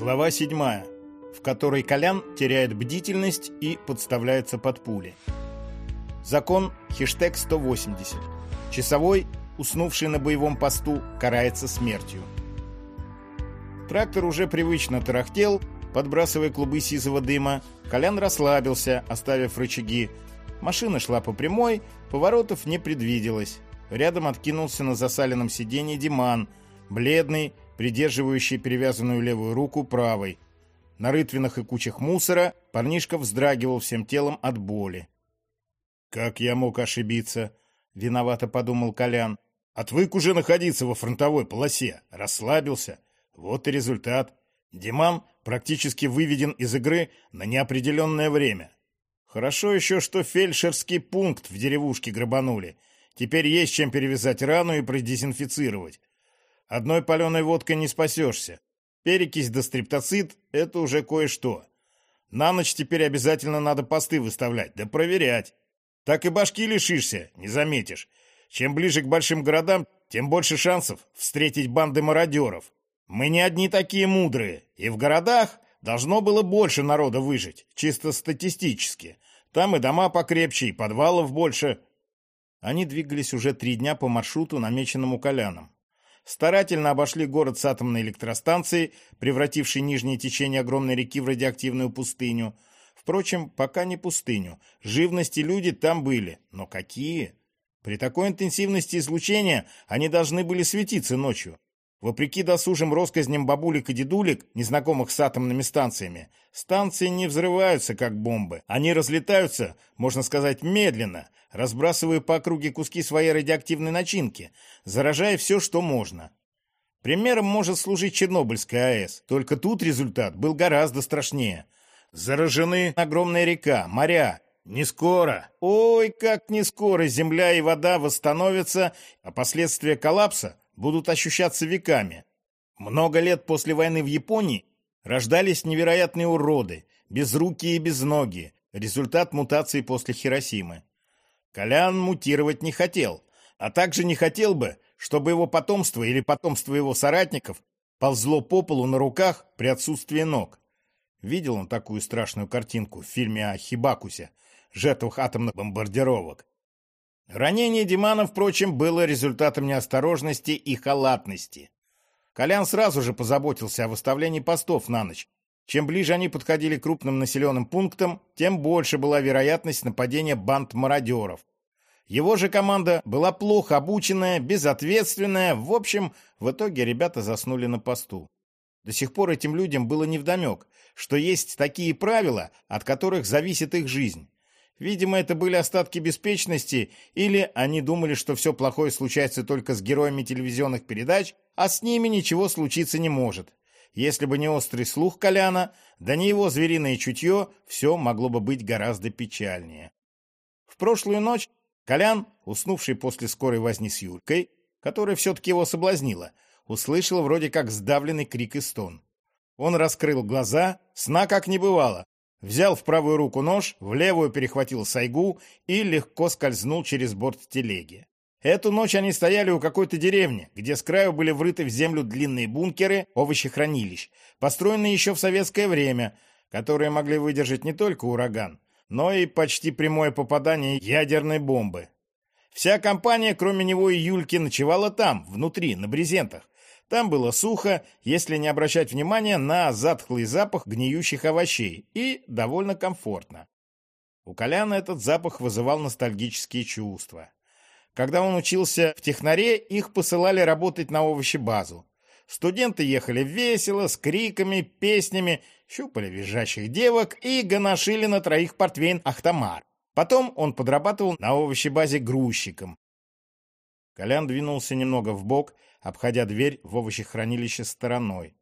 Глава 7, в которой Колян теряет бдительность и подставляется под пули. Закон хештег 180. Часовой, уснувший на боевом посту, карается смертью. Трактор уже привычно тарахтел, подбрасывая клубы сизого дыма. Колян расслабился, оставив рычаги. Машина шла по прямой, поворотов не предвиделось. Рядом откинулся на засаленном сиденье Диман, бледный, придерживающий перевязанную левую руку правой. На рытвинах и кучах мусора парнишка вздрагивал всем телом от боли. «Как я мог ошибиться?» — виновато подумал Колян. «Отвык уже находиться во фронтовой полосе, расслабился. Вот и результат. Диман практически выведен из игры на неопределенное время. Хорошо еще, что фельдшерский пункт в деревушке грабанули. Теперь есть чем перевязать рану и продезинфицировать. Одной паленой водкой не спасешься. Перекись да стриптоцит — это уже кое-что. На ночь теперь обязательно надо посты выставлять, да проверять. Так и башки лишишься, не заметишь. Чем ближе к большим городам, тем больше шансов встретить банды мародеров. Мы не одни такие мудрые, и в городах должно было больше народа выжить, чисто статистически. Там и дома покрепче, и подвалов больше. Они двигались уже три дня по маршруту, намеченному Коляном старательно обошли город с атомной электростанцией, превратившей нижнее течение огромной реки в радиоактивную пустыню. Впрочем, пока не пустыню. Живности люди там были. Но какие? При такой интенсивности излучения они должны были светиться ночью. Вопреки досужим россказням бабулек и дедулек, незнакомых с атомными станциями, станции не взрываются, как бомбы. Они разлетаются, можно сказать, медленно, разбрасывая по округе куски своей радиоактивной начинки, заражая все, что можно. Примером может служить Чернобыльская АЭС, только тут результат был гораздо страшнее. Заражены огромная река, моря. Не скоро. Ой, как не скоро земля и вода восстановятся, а последствия коллапса будут ощущаться веками. Много лет после войны в Японии рождались невероятные уроды, безрукие и безногие, результат мутации после Хиросимы. Колян мутировать не хотел, а также не хотел бы, чтобы его потомство или потомство его соратников ползло по полу на руках при отсутствии ног. Видел он такую страшную картинку в фильме о Хибакусе, жертвах атомных бомбардировок. Ранение Димана, впрочем, было результатом неосторожности и халатности. Колян сразу же позаботился о выставлении постов на ночь. Чем ближе они подходили к крупным населенным пунктам, тем больше была вероятность нападения банд мародеров. Его же команда была плохо обученная, безответственная. В общем, в итоге ребята заснули на посту. До сих пор этим людям было невдомек, что есть такие правила, от которых зависит их жизнь. Видимо, это были остатки беспечности, или они думали, что все плохое случается только с героями телевизионных передач, а с ними ничего случиться не может. Если бы не острый слух Коляна, да не его звериное чутье, все могло бы быть гораздо печальнее. В прошлую ночь Колян, уснувший после скорой возни с Юлькой, которая все-таки его соблазнила, услышал вроде как сдавленный крик и стон. Он раскрыл глаза, сна как не бывало, Взял в правую руку нож, в левую перехватил сайгу и легко скользнул через борт телеги. Эту ночь они стояли у какой-то деревни, где с краю были врыты в землю длинные бункеры овощехранилищ, построенные еще в советское время, которые могли выдержать не только ураган, но и почти прямое попадание ядерной бомбы. Вся компания, кроме него и Юльки, ночевала там, внутри, на брезентах, там было сухо, если не обращать внимания на затхлый запах гниющих овощей, и довольно комфортно. У Коляна этот запах вызывал ностальгические чувства. Когда он учился в технаре, их посылали работать на овощебазу. Студенты ехали весело, с криками, песнями, щупали визжащих девок и гоношили на троих портвейн Ахтамар. Потом он подрабатывал на овощебазе грузчиком. Колян двинулся немного в бок обходя дверь в овощехранилище стороной.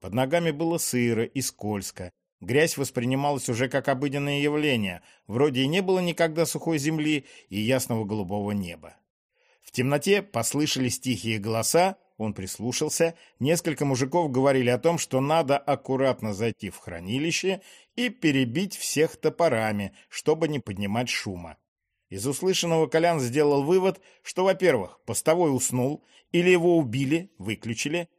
Под ногами было сыро и скользко. Грязь воспринималась уже как обыденное явление, вроде и не было никогда сухой земли и ясного голубого неба. В темноте послышались тихие голоса, он прислушался, несколько мужиков говорили о том, что надо аккуратно зайти в хранилище и перебить всех топорами, чтобы не поднимать шума. Из услышанного Колян сделал вывод, что, во-первых, постовой уснул, или его убили, выключили.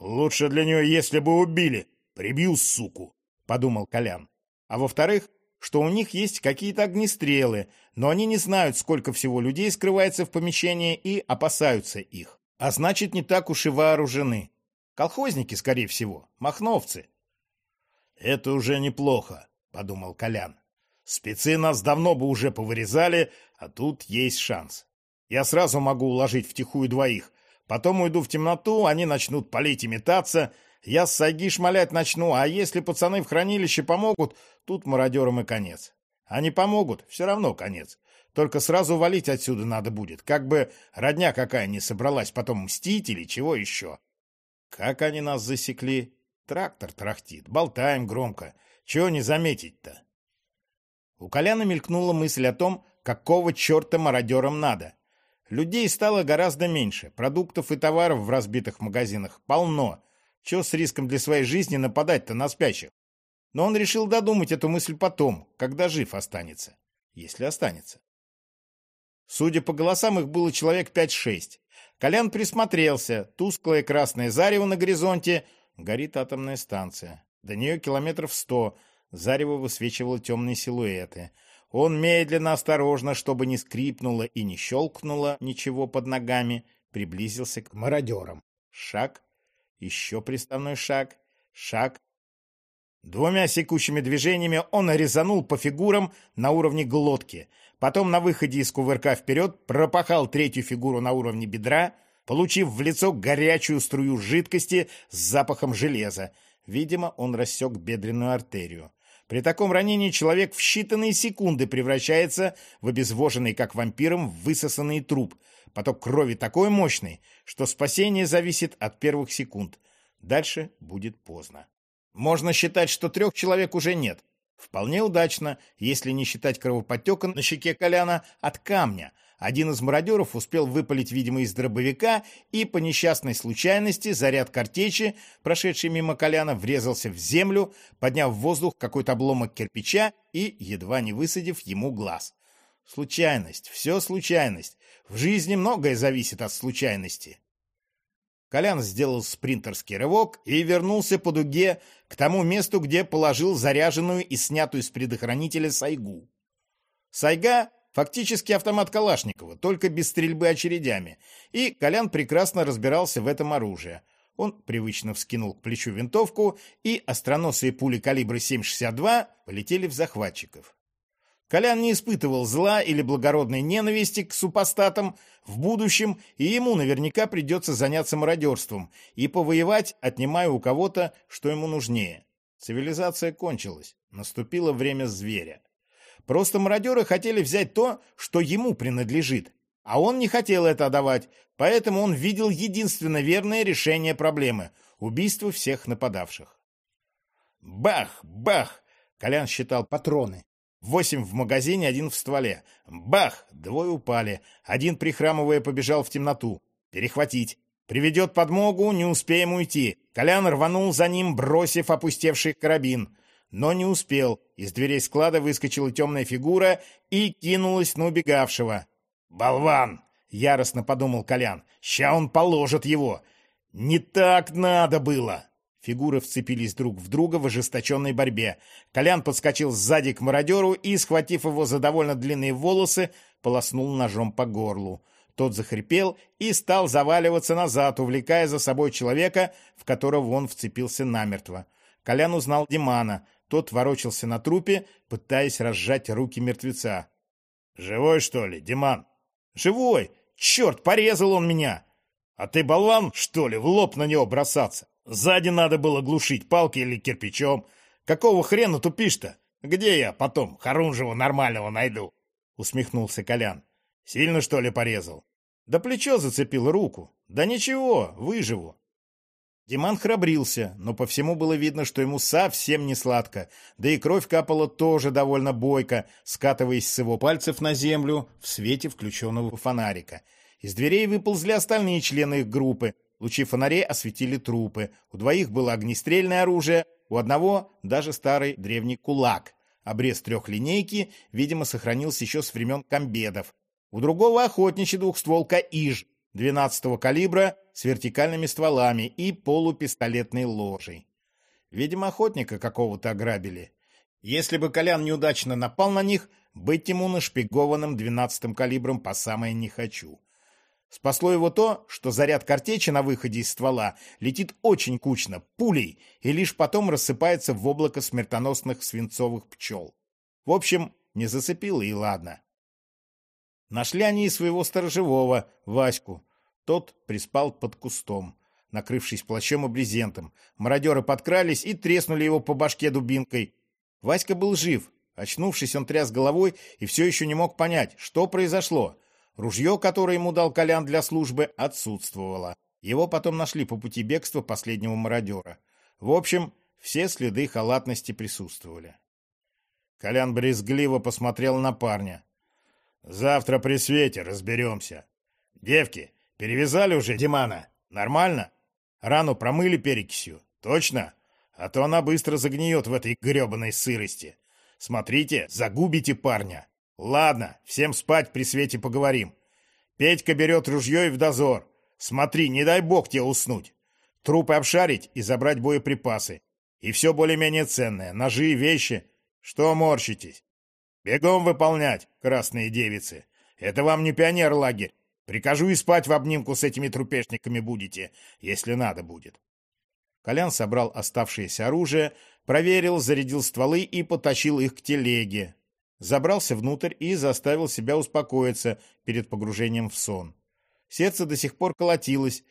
Лучше для нее, если бы убили, Прибью суку, подумал Колян. А во-вторых, что у них есть какие-то огнестрелы, но они не знают, сколько всего людей скрывается в помещении и опасаются их. А значит, не так уж и вооружены. Колхозники, скорее всего, махновцы. Это уже неплохо, подумал Колян. Спецы нас давно бы уже повырезали, а тут есть шанс. Я сразу могу уложить втихую двоих. Потом уйду в темноту, они начнут палить и метаться. Я с Сайги шмалять начну, а если пацаны в хранилище помогут, тут мародерам и конец. Они помогут, все равно конец. Только сразу валить отсюда надо будет, как бы родня какая не собралась потом мстить или чего еще. Как они нас засекли? Трактор трахтит, болтаем громко. Чего не заметить-то? У Коляна мелькнула мысль о том, какого черта мародерам надо. Людей стало гораздо меньше, продуктов и товаров в разбитых магазинах полно. Чего с риском для своей жизни нападать-то на спящих? Но он решил додумать эту мысль потом, когда жив останется. Если останется. Судя по голосам, их было человек пять-шесть. Колян присмотрелся. Тусклое красное зарево на горизонте. Горит атомная станция. До нее километров сто. Зарево высвечивало темные силуэты. Он медленно, осторожно, чтобы не скрипнуло и не щелкнуло ничего под ногами, приблизился к мародерам. Шаг, еще приставной шаг, шаг. Двумя секущими движениями он резанул по фигурам на уровне глотки. Потом на выходе из кувырка вперед пропахал третью фигуру на уровне бедра, получив в лицо горячую струю жидкости с запахом железа. Видимо, он рассек бедренную артерию. При таком ранении человек в считанные секунды превращается в обезвоженный, как вампиром, высосанный труп. Поток крови такой мощный, что спасение зависит от первых секунд. Дальше будет поздно. Можно считать, что трех человек уже нет. Вполне удачно, если не считать кровоподтека на щеке Коляна от камня – один из мародеров успел выпалить, видимо, из дробовика, и по несчастной случайности заряд картечи, прошедший мимо Коляна, врезался в землю, подняв в воздух какой-то обломок кирпича и едва не высадив ему глаз. Случайность, все случайность. В жизни многое зависит от случайности. Колян сделал спринтерский рывок и вернулся по дуге к тому месту, где положил заряженную и снятую с предохранителя сайгу. Сайга Фактически автомат Калашникова, только без стрельбы очередями. И Колян прекрасно разбирался в этом оружии. Он привычно вскинул к плечу винтовку, и остроносые пули калибра 7,62 полетели в захватчиков. Колян не испытывал зла или благородной ненависти к супостатам в будущем, и ему наверняка придется заняться мародерством и повоевать, отнимая у кого-то, что ему нужнее. Цивилизация кончилась, наступило время зверя. Просто мародеры хотели взять то, что ему принадлежит. А он не хотел это отдавать, поэтому он видел единственно верное решение проблемы – убийство всех нападавших. Бах! Бах! Колян считал патроны. Восемь в магазине, один в стволе. Бах! Двое упали. Один, прихрамывая, побежал в темноту. Перехватить. Приведет подмогу, не успеем уйти. Колян рванул за ним, бросив опустевший карабин но не успел. Из дверей склада выскочила темная фигура и кинулась на убегавшего. «Болван!» — яростно подумал Колян. «Ща он положит его!» «Не так надо было!» Фигуры вцепились друг в друга в ожесточенной борьбе. Колян подскочил сзади к мародеру и, схватив его за довольно длинные волосы, полоснул ножом по горлу. Тот захрипел и стал заваливаться назад, увлекая за собой человека, в которого он вцепился намертво. Колян узнал Димана. Тот ворочался на трупе, пытаясь разжать руки мертвеца. «Живой, что ли, Диман?» «Живой! Черт, порезал он меня!» «А ты болван, что ли, в лоб на него бросаться? Сзади надо было глушить палкой или кирпичом. Какого хрена тупишь-то? Где я потом Харунжева нормального найду?» Усмехнулся Колян. «Сильно, что ли, порезал?» «Да плечо зацепил руку. Да ничего, выживу. Диман храбрился, но по всему было видно, что ему совсем не сладко, да и кровь капала тоже довольно бойко, скатываясь с его пальцев на землю в свете включенного фонарика. Из дверей выползли остальные члены их группы. Лучи фонарей осветили трупы. У двоих было огнестрельное оружие, у одного даже старый древний кулак. Обрез трехлинейки, видимо, сохранился еще с времен комбедов. У другого охотничий двухстволка «Иж», 12-го калибра с вертикальными стволами и полупистолетной ложей. Видимо, охотника какого-то ограбили. Если бы Колян неудачно напал на них, быть ему нашпигованным двенадцатым калибром по самое не хочу. Спасло его то, что заряд картечи на выходе из ствола летит очень кучно, пулей, и лишь потом рассыпается в облако смертоносных свинцовых пчел. В общем, не зацепило и ладно. Нашли они и своего сторожевого, Ваську. Тот приспал под кустом, накрывшись плащом и брезентом. Мародеры подкрались и треснули его по башке дубинкой. Васька был жив. Очнувшись, он тряс головой и все еще не мог понять, что произошло. Ружье, которое ему дал Колян для службы, отсутствовало. Его потом нашли по пути бегства последнего мародера. В общем, все следы халатности присутствовали. Колян брезгливо посмотрел на парня. «Завтра при свете разберемся. Девки, перевязали уже Димана? Нормально? Рану промыли перекисью? Точно? А то она быстро загниет в этой гребаной сырости. Смотрите, загубите парня. Ладно, всем спать при свете поговорим. Петька берет ружье и в дозор. Смотри, не дай бог тебе уснуть. Трупы обшарить и забрать боеприпасы. И все более-менее ценное. Ножи и вещи. Что морщитесь? Бегом выполнять, красные девицы. Это вам не пионер-лагерь. Прикажу и спать в обнимку с этими трупешниками будете, если надо будет. Колян собрал оставшееся оружие, проверил, зарядил стволы и потащил их к телеге забрался внутрь и заставил себя успокоиться перед погружением в сон. Сердце до сих пор колотилось,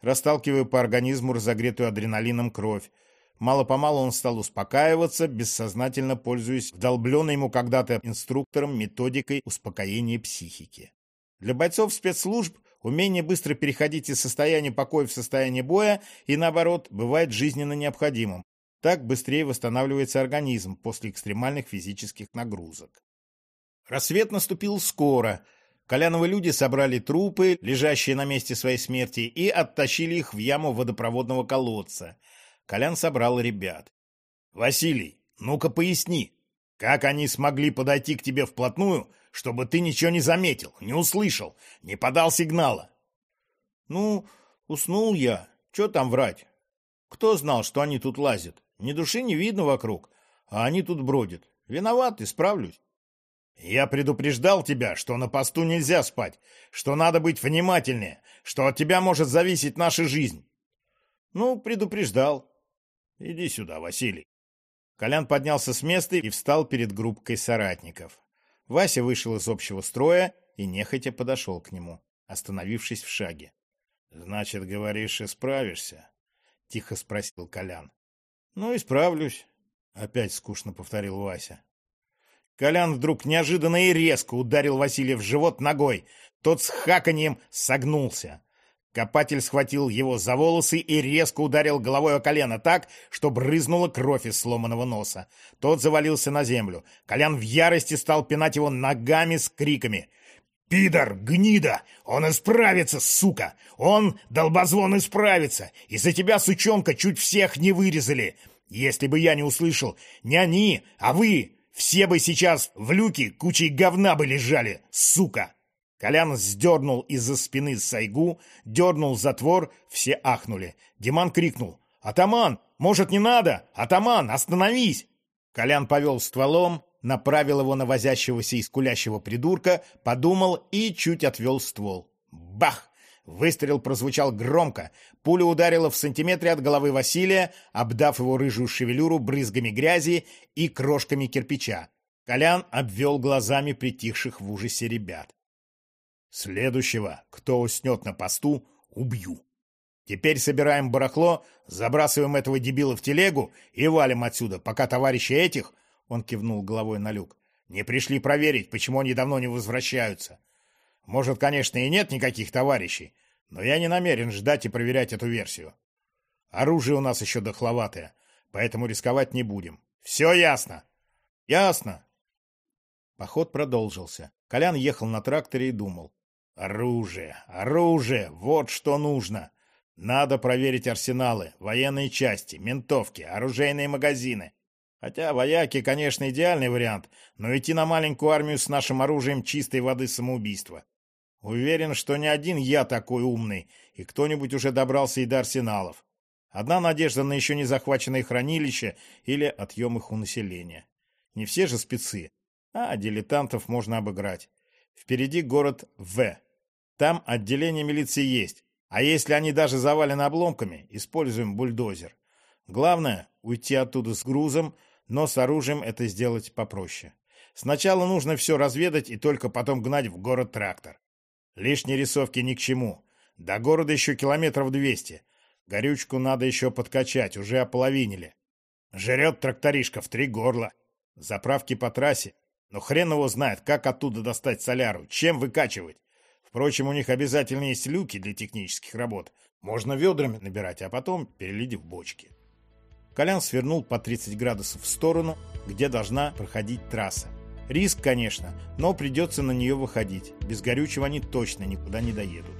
расталкивая по организму разогретую адреналином кровь. Мало-помалу он стал успокаиваться, бессознательно пользуясь вдолбленной ему когда-то инструктором методикой успокоения психики. Для бойцов спецслужб умение быстро переходить из состояния покоя в состояние боя и, наоборот, бывает жизненно необходимым. Так быстрее восстанавливается организм после экстремальных физических нагрузок. Рассвет наступил скоро. Коляновы люди собрали трупы, лежащие на месте своей смерти, и оттащили их в яму водопроводного колодца. Колян собрал ребят. «Василий, ну-ка поясни, как они смогли подойти к тебе вплотную, чтобы ты ничего не заметил, не услышал, не подал сигнала?» «Ну, уснул я. Че там врать? Кто знал, что они тут лазят? Ни души не видно вокруг, а они тут бродят. Виноват, исправлюсь. Я предупреждал тебя, что на посту нельзя спать, что надо быть внимательнее, что от тебя может зависеть наша жизнь. Ну, предупреждал. Иди сюда, Василий. Колян поднялся с места и встал перед группкой соратников. Вася вышел из общего строя и нехотя подошел к нему, остановившись в шаге. — Значит, говоришь, исправишься? — тихо спросил Колян. «Ну, исправлюсь», — опять скучно повторил Вася. Колян вдруг неожиданно и резко ударил Василия в живот ногой. Тот с хаканьем согнулся. Копатель схватил его за волосы и резко ударил головой о колено так, что брызнула кровь из сломанного носа. Тот завалился на землю. Колян в ярости стал пинать его ногами с криками. «Пидор! Гнида! Он исправится, сука! Он, долбозвон, исправится! Из-за тебя, сучонка, чуть всех не вырезали! Если бы я не услышал, не они, а вы, все бы сейчас в люке кучей говна бы лежали, сука!» Колян сдернул из-за спины сайгу, дернул затвор, все ахнули. Диман крикнул. «Атаман! Может, не надо? Атаман, остановись!» Колян повел стволом, направил его на возящегося и скулящего придурка, подумал и чуть отвел ствол. Бах! Выстрел прозвучал громко. Пуля ударила в сантиметре от головы Василия, обдав его рыжую шевелюру брызгами грязи и крошками кирпича. Колян обвел глазами притихших в ужасе ребят. «Следующего, кто уснет на посту, убью. Теперь собираем барахло, забрасываем этого дебила в телегу и валим отсюда, пока товарищи этих он кивнул головой на люк. «Не пришли проверить, почему они давно не возвращаются. Может, конечно, и нет никаких товарищей, но я не намерен ждать и проверять эту версию. Оружие у нас еще дохловатое, поэтому рисковать не будем. Все ясно?» «Ясно». Поход продолжился. Колян ехал на тракторе и думал. «Оружие! Оружие! Вот что нужно! Надо проверить арсеналы, военные части, ментовки, оружейные магазины. Хотя вояки, конечно, идеальный вариант, но идти на маленькую армию с нашим оружием чистой воды самоубийство. Уверен, что не один я такой умный, и кто-нибудь уже добрался и до арсеналов. Одна надежда на еще не захваченные хранилища или отъем их у населения. Не все же спецы, а дилетантов можно обыграть. Впереди город В. Там отделение милиции есть, а если они даже завалены обломками, используем бульдозер. Главное — уйти оттуда с грузом, но с оружием это сделать попроще. Сначала нужно все разведать и только потом гнать в город трактор. Лишние рисовки ни к чему. До города еще километров двести. Горючку надо еще подкачать, уже ополовинили. Жрет тракторишка в три горла. Заправки по трассе. Но хрен его знает, как оттуда достать соляру, чем выкачивать. Впрочем, у них обязательно есть люки для технических работ. Можно ведрами набирать, а потом перелить в бочки. Колян свернул по 30 градусов в сторону, где должна проходить трасса. Риск, конечно, но придется на нее выходить. Без горючего они точно никуда не доедут.